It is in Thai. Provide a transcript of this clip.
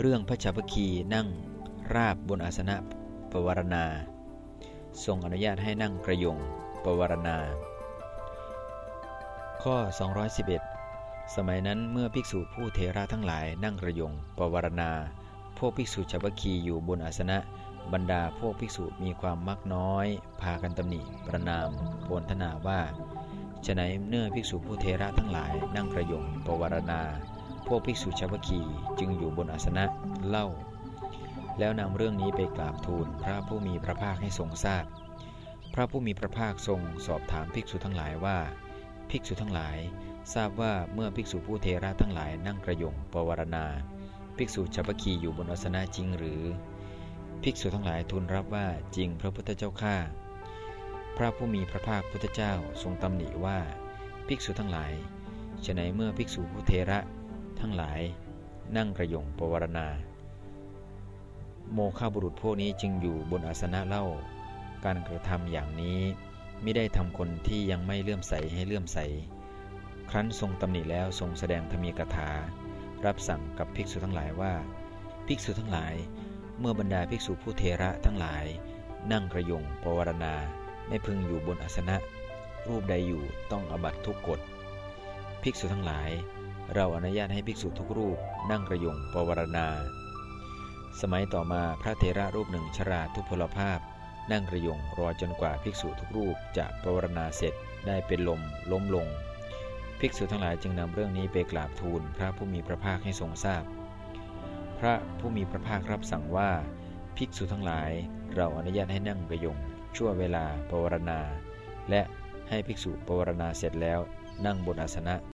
เรื่องพระชาวคีนั่งราบบนอาสนะปวารณา ทรงอนุญาตให้นั่งกระยงปวารณา ข้อ 211 สมัยนั้นเมื่อภิกษุผู้เทระทั้งหลายนั่งกระยงปวารณา พวกภิกษุชาวคีอยู่บนอาสนะบรรดาพวกภิกษุมีความมักน้อย พากันตำหนิประนามโพลธนาว่าฉะไหนเนื่อภิกษุผู้เทระทั้งหลายนั่งกระยงปวารณา พวกภิกษุชาวคีจึงอยู่บนอาสนะเล่า แล้วนำเรื่องนี้ไปกราบทูลพระผู้มีพระภาคให้ทรงทราบพพระผู้มีพระภาคทรงสอบถามภิกษุทั้งหลายว่า ภิกษุทั้งหลาย ทราบว่าเมื่อภิกษุผู้เทระทั้งหลายนั่งกระยงปวารณา ภิกษุชาวคีอยู่บนอาสนะจริงหรือ ภิกษุทั้งหลายทูลรับว่าจริงพระพุทธเจ้าข้าพระผู้มีพระภาคพุทธเจ้าทรงตำหนิว่า ภิกษุทั้งหลายฉะไหนเมื่อภิกษุผู้เทระ ทั้งหลายนั่งกระยงปวารณา โมฆะบุรุษพวกนี้จึงอยู่บนอาสนะเล่า การกระทำอย่างนี้ไม่ได้ทำคนที่ยังไม่เลื่อมใสให้เลื่อมใส ครั้นทรงตำหนิแล้วทรงแสดงธรรมีกถา รับสั่งกับภิกษุทั้งหลายว่า ภิกษุทั้งหลาย เมื่อบรรดาภิกษุผู้เทระทั้งหลาย นั่งกระยงปวารณาไม่พึงอยู่บนอาสนะ รูปใดอยู่ต้องอบัตทุกกฎภิกษุทั้งหลาย เราอนุญาตให้ภิกษุทุกรูปนั่งกระยงปวารณา สมัยต่อมาพระเทระรูปหนึ่งชราทุพพลภาพ นั่งกระยงรอจนกว่าภิกษุทุกรูปจะปวารณาเสร็จได้เป็นลมล้มลง ภิกษุทั้งหลายจึงนำเรื่องนี้ไปกราบทูลพระผู้มีพระภาคให้ทรงทราบพพระผู้มีพระภาครับสั่งว่า ภิกษุทั้งหลาย เราอนุญาตให้นั่งกระยงชั่วเวลาปวารณา และให้ภิกษุปวารณาเสร็จแล้วนั่งบนอาสนะ